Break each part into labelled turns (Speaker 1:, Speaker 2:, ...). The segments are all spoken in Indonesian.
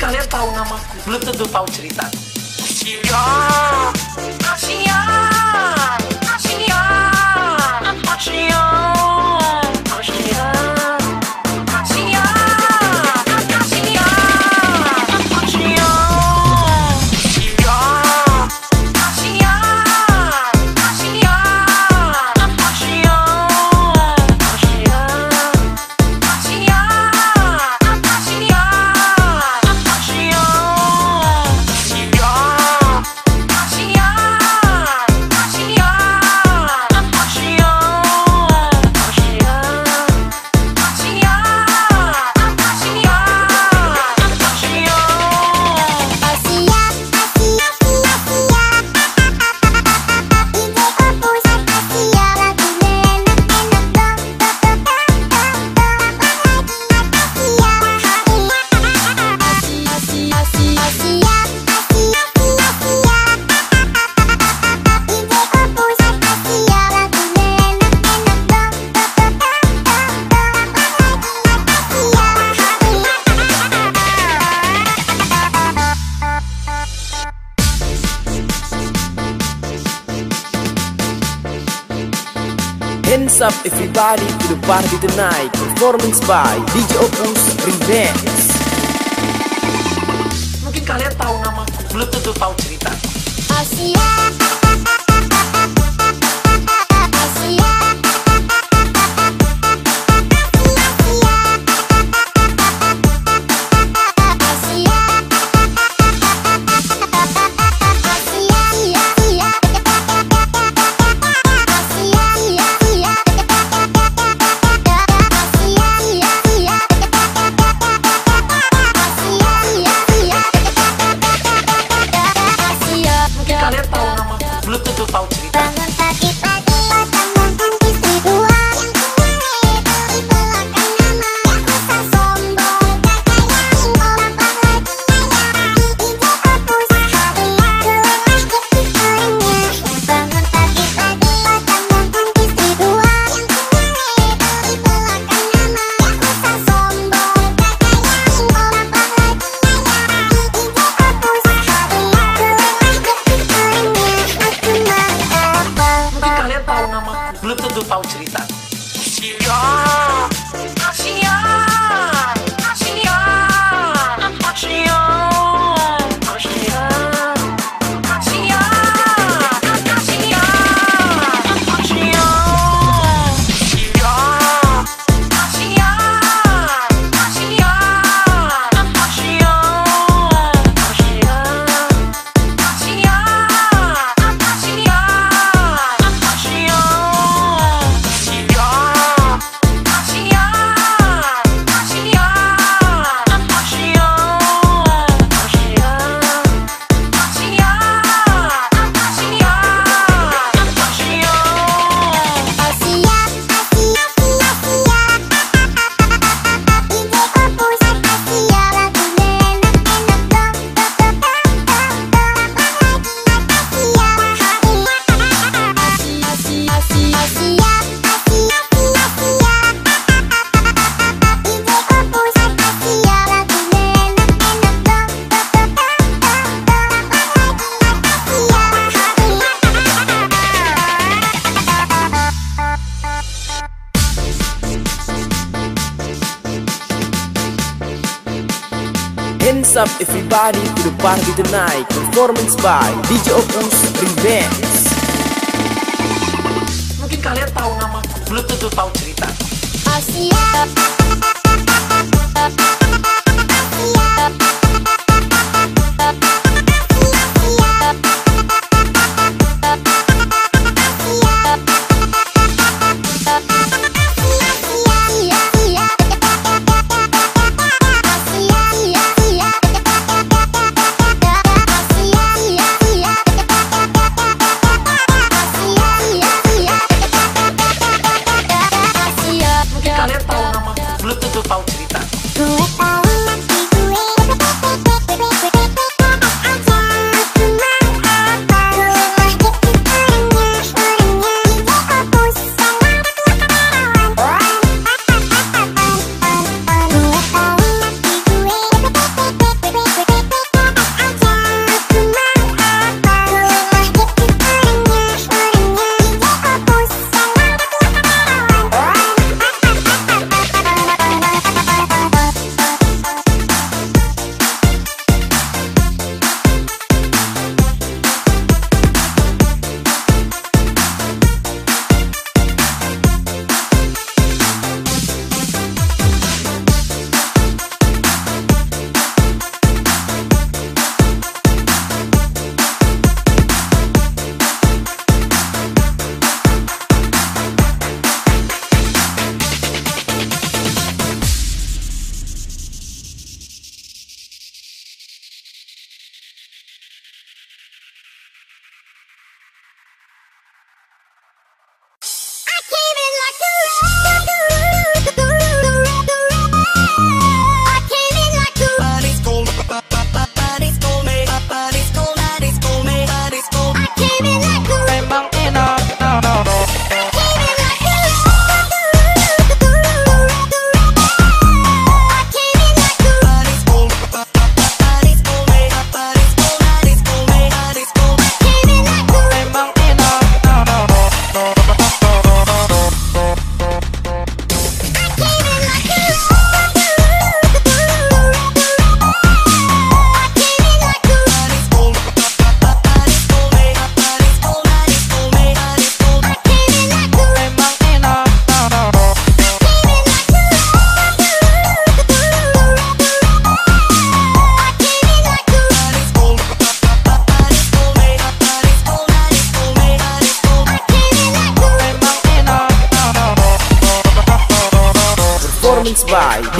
Speaker 1: kalian tahu namaku, belum tentu tahu
Speaker 2: ceritaku. Iya. Siap,
Speaker 3: siap. Up everybody? To the party tonight. Performance by DJ Opus Remix
Speaker 1: Mungkin kalian tahu nama belum tentu tahu cerita.
Speaker 2: Asia.
Speaker 1: belum tentu tahu cerita.
Speaker 2: Siap,
Speaker 3: siap. up everybody to the party tonight Performance by DJ Opus Revenge.
Speaker 1: Mungkin kalian tahu namaku, belum tentu tahu cerita.
Speaker 2: Asia.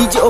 Speaker 2: ego